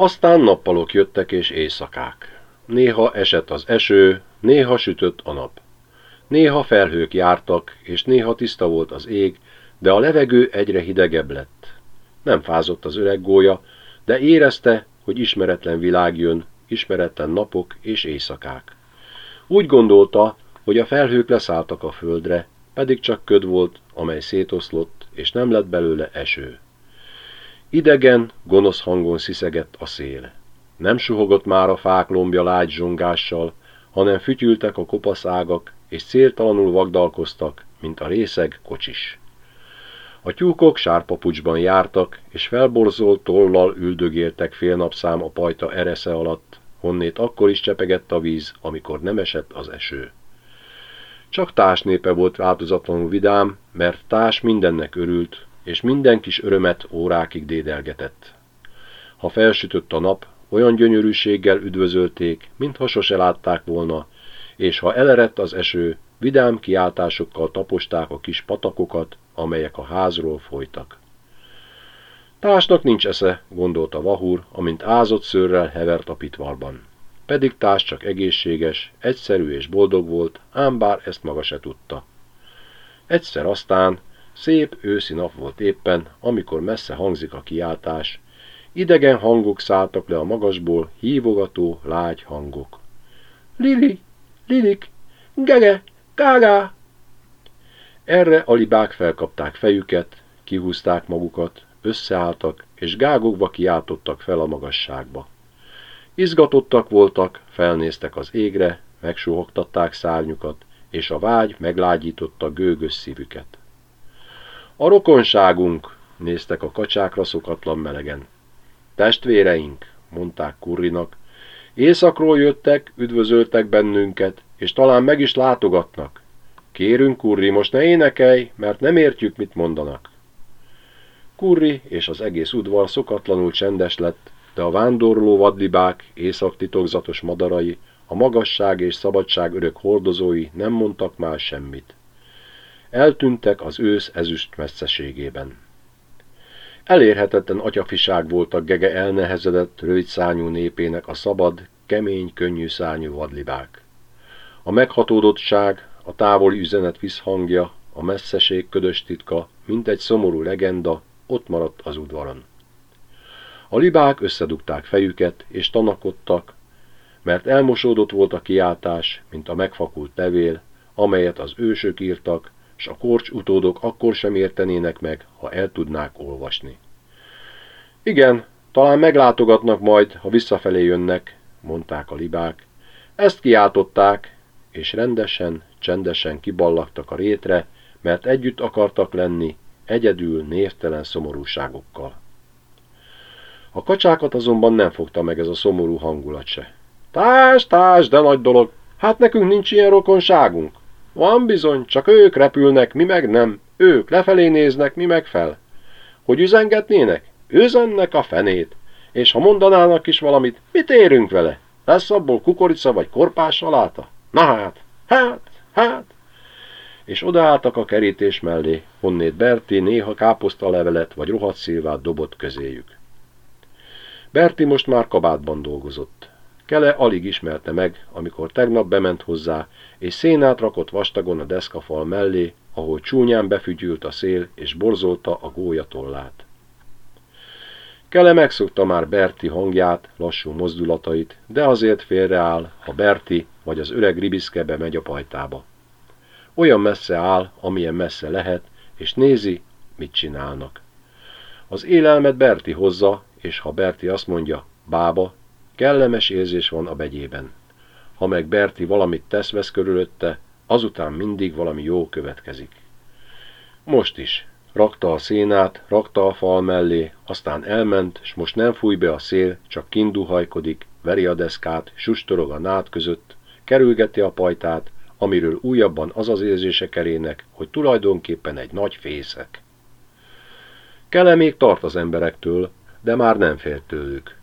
Aztán nappalok jöttek és éjszakák. Néha esett az eső, néha sütött a nap. Néha felhők jártak, és néha tiszta volt az ég, de a levegő egyre hidegebb lett. Nem fázott az öreg gólya, de érezte, hogy ismeretlen világ jön, ismeretlen napok és éjszakák. Úgy gondolta, hogy a felhők leszálltak a földre, pedig csak köd volt, amely szétoszlott, és nem lett belőle eső. Idegen, gonosz hangon sziszegett a szél. Nem suhogott már a fák lombja lágy zsongással, hanem fütyültek a kopaszágak, és céltalanul vagdalkoztak, mint a részeg kocsis. A tyúkok sárpapucsban jártak, és felborzolt tollal üldögéltek félnapszám a pajta eresze alatt, honnét akkor is csepegett a víz, amikor nem esett az eső. Csak társ népe volt változatlanul vidám, mert társ mindennek örült, és minden kis örömet órákig dédelgetett. Ha felsütött a nap, olyan gyönyörűséggel üdvözölték, mintha sose látták volna, és ha elerett az eső, vidám kiáltásokkal taposták a kis patakokat, amelyek a házról folytak. Társnak nincs esze, gondolta Vahur, amint ázott szőrrel hevert a pitvalban. Pedig társ csak egészséges, egyszerű és boldog volt, ám bár ezt maga se tudta. Egyszer aztán, szép őszi nap volt éppen, amikor messze hangzik a kiáltás, idegen hangok szálltak le a magasból, hívogató, lágy hangok. Lili, Lilik, Gege, Gágá! Erre a libák felkapták fejüket, kihúzták magukat, összeálltak, és gágokba kiáltottak fel a magasságba. Izgatottak voltak, felnéztek az égre, megsuhogtatták szárnyukat, és a vágy meglágyította gőgös szívüket. A rokonságunk, néztek a kacsákra szokatlan melegen. Testvéreink, mondták Kurrinak, éjszakról jöttek, üdvözöltek bennünket, és talán meg is látogatnak. Kérünk, Kurri, most ne énekelj, mert nem értjük, mit mondanak. Kurri és az egész udvar szokatlanul csendes lett, de a vándorló vadlibák, északtitokzatos madarai, a magasság és szabadság örök hordozói nem mondtak már semmit. Eltűntek az ősz ezüst messzeségében. Elérhetetlen atyafiság voltak Gege elnehezedett, rövidszányú népének a szabad, kemény, könnyű szárnyú vadlibák. A meghatódottság, a távoli üzenet visszhangja, a messzeség ködös titka, mint egy szomorú legenda, ott maradt az udvaron. A libák összedugták fejüket, és tanakodtak, mert elmosódott volt a kiáltás, mint a megfakult levél, amelyet az ősök írtak, s a korcs utódok akkor sem értenének meg, ha el tudnák olvasni. Igen, talán meglátogatnak majd, ha visszafelé jönnek, mondták a libák. Ezt kiáltották, és rendesen, csendesen kiballagtak a rétre, mert együtt akartak lenni, egyedül névtelen szomorúságokkal. A kacsákat azonban nem fogta meg ez a szomorú hangulat se. Társ, társ, de nagy dolog, hát nekünk nincs ilyen rokonságunk. Van bizony, csak ők repülnek, mi meg nem. Ők lefelé néznek, mi meg fel. Hogy üzengetnének? Üzennek a fenét. És ha mondanának is valamit, mit érünk vele? Lesz abból kukorica vagy korpás saláta? Na hát, hát, hát. És odaálltak a kerítés mellé, honnét Berti néha káposztalevelet vagy rohadt dobott közéjük. Berti most már kabátban dolgozott. Kele alig ismerte meg, amikor tegnap bement hozzá, és szénát rakott vastagon a deszkafal mellé, ahol csúnyán befügyült a szél, és borzolta a gólyatollát. Kele megszokta már Berti hangját, lassú mozdulatait, de azért félreáll, ha Berti vagy az öreg ribiszke megy a pajtába. Olyan messze áll, amilyen messze lehet, és nézi, mit csinálnak. Az élelmet Berti hozza, és ha Berti azt mondja, bába, kellemes érzés van a begyében. Ha meg Berti valamit tesz-vesz körülötte, azután mindig valami jó következik. Most is. Rakta a szénát, rakta a fal mellé, aztán elment, s most nem fúj be a szél, csak kinduhajkodik, veri a deszkát, sustorog a nád között, kerülgeti a pajtát, amiről újabban az az érzése kerének, hogy tulajdonképpen egy nagy fészek. Kele még tart az emberektől, de már nem fél tőlük.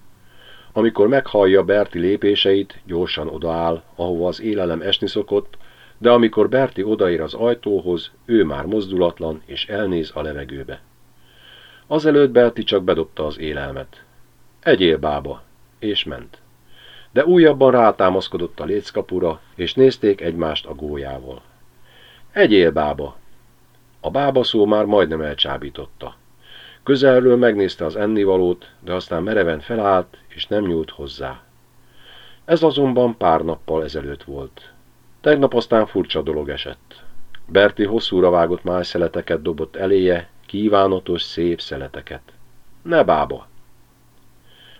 Amikor meghallja Berti lépéseit, gyorsan odaáll, ahova az élelem esni szokott, de amikor Berti odaér az ajtóhoz, ő már mozdulatlan és elnéz a levegőbe. Azelőtt Berti csak bedobta az élelmet. Egyél, bába, és ment. De újabban rátámaszkodott a léckapura, és nézték egymást a gólyával. Egyél bába! A bába szó már majdnem elcsábította. Közelről megnézte az ennivalót, de aztán mereven felállt, és nem nyúlt hozzá. Ez azonban pár nappal ezelőtt volt. Tegnap aztán furcsa dolog esett. Berti hosszúra vágott májszeleteket dobott eléje, kívánatos, szép szeleteket. Ne bába!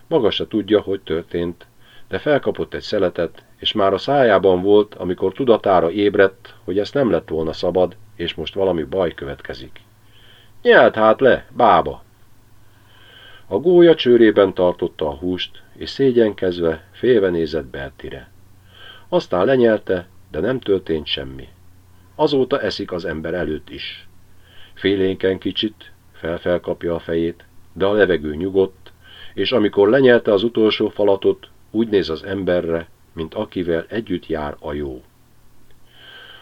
Maga se tudja, hogy történt, de felkapott egy szeletet, és már a szájában volt, amikor tudatára ébredt, hogy ezt nem lett volna szabad, és most valami baj következik. Nyelt hát le, bába! A gólya csőrében tartotta a húst, és szégyenkezve félve nézett Bertire. Aztán lenyelte, de nem történt semmi. Azóta eszik az ember előtt is. Félénken kicsit, felfelkapja a fejét, de a levegő nyugodt, és amikor lenyelte az utolsó falatot, úgy néz az emberre, mint akivel együtt jár a jó.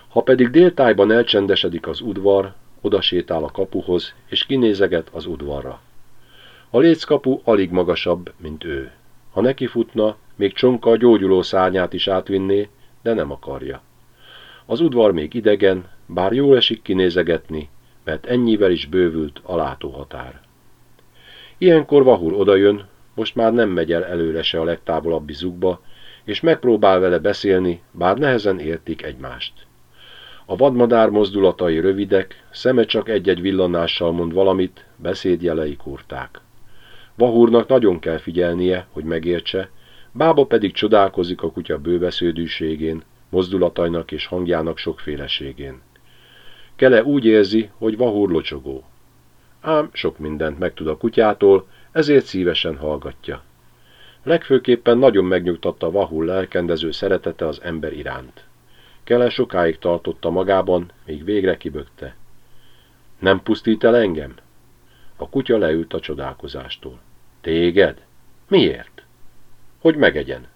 Ha pedig déltájban elcsendesedik az udvar, oda sétál a kapuhoz, és kinézeget az udvarra. A léckapu alig magasabb, mint ő. Ha neki futna, még csonka a gyógyuló szárnyát is átvinné, de nem akarja. Az udvar még idegen, bár jól esik kinézegetni, mert ennyivel is bővült a látóhatár. Ilyenkor Vahur odajön, most már nem megy el előre se a legtávolabbi zugba, és megpróbál vele beszélni, bár nehezen értik egymást. A vadmadár mozdulatai rövidek, szeme csak egy-egy villanással mond valamit, beszédjelei kurták. Vahúrnak nagyon kell figyelnie, hogy megértse, Bába pedig csodálkozik a kutya bővesződűségén, mozdulatainak és hangjának sokféleségén. Kele úgy érzi, hogy Vahúr locsogó. Ám sok mindent megtud a kutyától, ezért szívesen hallgatja. Legfőképpen nagyon megnyugtatta Vahul lelkendező szeretete az ember iránt. Kele sokáig tartotta magában, míg végre kibökte. Nem pusztít el engem? A kutya leült a csodálkozástól. Téged? Miért? Hogy megegyen.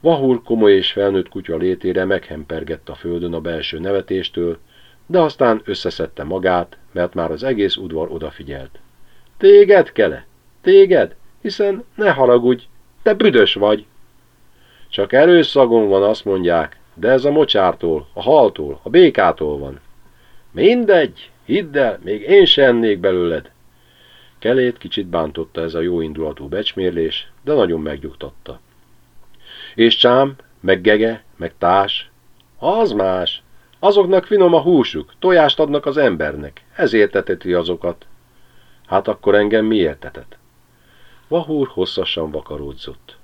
Vahul komoly és felnőtt kutya létére meghempergett a földön a belső nevetéstől, de aztán összeszedte magát, mert már az egész udvar odafigyelt. Téged, Kele? Téged? Hiszen ne haragudj, te büdös vagy. Csak erős szagon van, azt mondják, de ez a mocsártól, a haltól, a békától van. Mindegy, hidd el, még én se ennék belőled. Kelét kicsit bántotta ez a jó indulatú becsmérlés, de nagyon megnyugtatta. És csám, meg gege, meg társ, az más. Azoknak finom a húsuk, tojást adnak az embernek, ezért eteti azokat. Hát akkor engem miért etet? Vahúr hosszasan vakaródzott.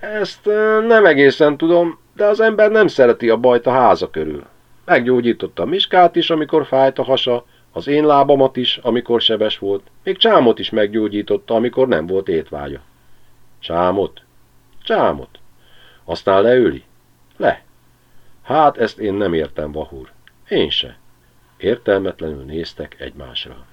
Ezt nem egészen tudom, de az ember nem szereti a bajt a háza körül. Meggyógyította miskát is, amikor fájt a hasa, az én lábamat is, amikor sebes volt, még csámot is meggyógyította, amikor nem volt étvágya. Csámot? Csámot. Aztán leüli? Le. Hát ezt én nem értem, Vahúr. Én se. Értelmetlenül néztek egymásra.